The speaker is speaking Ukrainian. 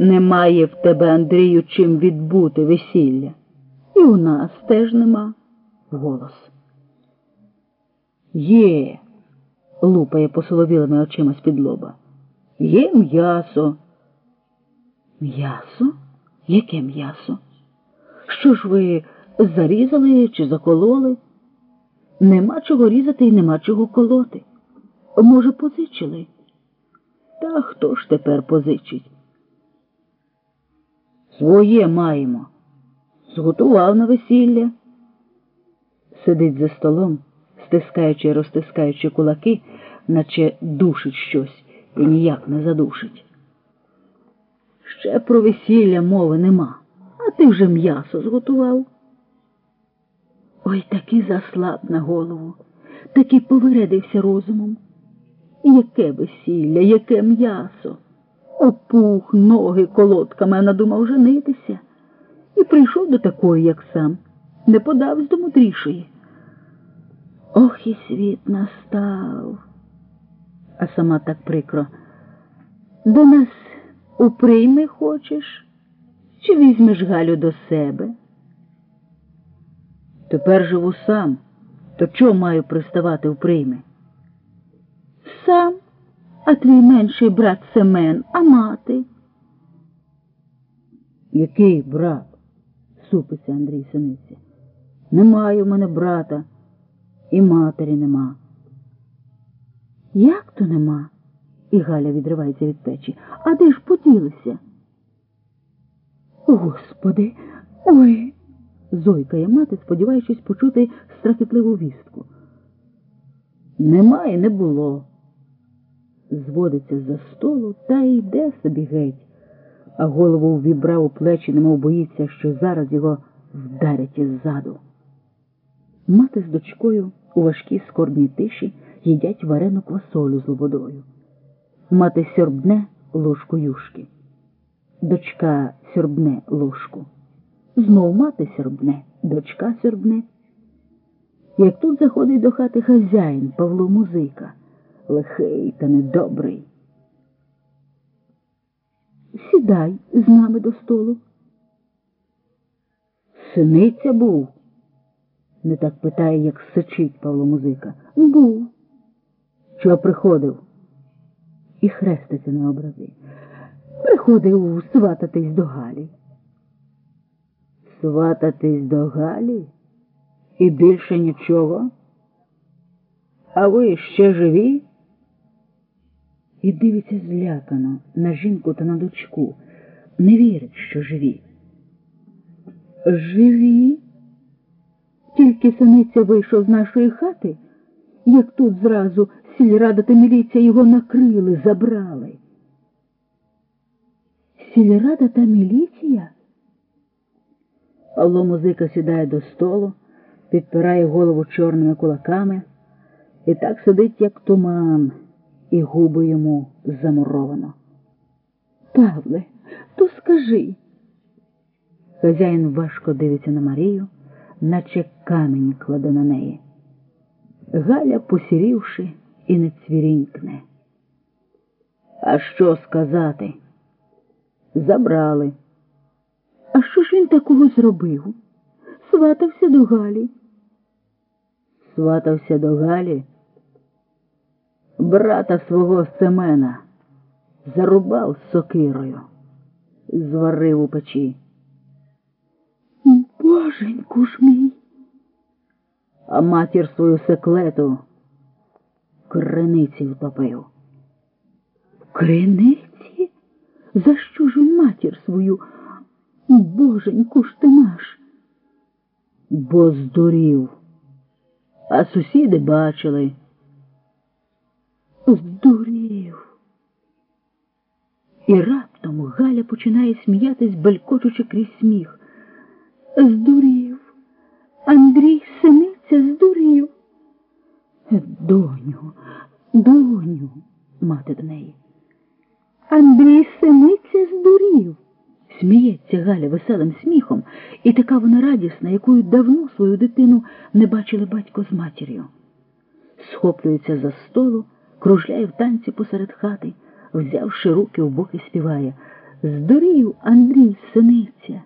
Немає в тебе, Андрію, чим відбути весілля. І у нас теж нема. Голос. Є, лупає посоловілими очима з-під лоба. Є м'ясо. М'ясо? Яке м'ясо? Що ж ви зарізали чи закололи? Нема чого різати і нема чого колоти. Може, позичили? Та хто ж тепер позичить? Своє маємо. Зготував на весілля. Сидить за столом, стискаючи і розтискаючи кулаки, наче душить щось і ніяк не задушить. Ще про весілля мови нема, а ти вже м'ясо зготував. Ой, таки заслаб на голову, таки повиредився розумом. Яке весілля, яке м'ясо. Опух, ноги колодками, а надумав женитися. І прийшов до такої, як сам, не подав до мудрішої. Ох, і світ настав. А сама так прикро. До нас уприйми хочеш, чи візьмеш Галю до себе? Тепер живу сам, то чого маю приставати в прийми? Сам, а твій менший брат Семен, а мати. Який брат? супиться Андрій Синиця. Немає в мене брата і матері нема. Як то нема? І Галя відривається від печі. А де ж поділися? Господи, ой. зойкає мати, сподіваючись почути страхітливу вістку. Немає, не було. Зводиться за столу та йде собі геть, а голову ввібрав у плечі, немов боїться, що зараз його вдарять іззаду. Мати з дочкою у важкій скорбній тиші їдять варену квасолю з лободою. Мати сьорбне ложку юшки. Дочка сьорбне ложку. Знов мати сьорбне, дочка сьорбне. Як тут заходить до хати хазяїн Павло Музика, лихий та недобрий. Сідай з нами до столу. Синиця був. Не так питає, як сичить Павло Музика. Був. Чого приходив? І хреститься на образи. Приходив свататись до Галі. Свататись до Галі? І більше нічого? А ви ще живі? І дивиться злякано на жінку та на дочку. Не вірить, що живі. Живі? Тільки синиця вийшов з нашої хати, як тут зразу сільрада та міліція його накрили, забрали. Сільрада та міліція? Павло музика сідає до столу, підпирає голову чорними кулаками і так сидить, як туман, і губи йому замуровано. Павле, то скажи. Хазяїн важко дивиться на Марію, наче камінь кладе на неї. Галя, посірівши, і не цвірінькне. А що сказати? Забрали. А що ж він такого зробив? Сватався до Галі. Сватався до Галі. Брата свого Семена зарубав сокирою, зварив у печі. Боженьку ж мій. А матір свою секлету криниці втопив. Криниці? За що ж матір свою? Боженьку ж ти наш? Бо здурів. А сусіди бачили. Здурів. І раптом Галя починає сміятись, белькочучи крізь сміх. Здурів. Андрій синиця здурів. Доню, доню, мати до неї. Андрій синиця здурів. Сміється Галя веселим сміхом, і така вона радісна, якою давно свою дитину не бачили батько з матір'ю. Схоплюється за столу, кружляє в танці посеред хати, взявши руки в боки, співає Здурів Андрій синиця.